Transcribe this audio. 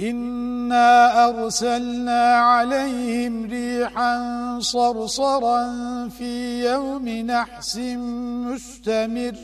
إنا أرسلنا عليهم ريحا صرصرا في يوم نحس مستمر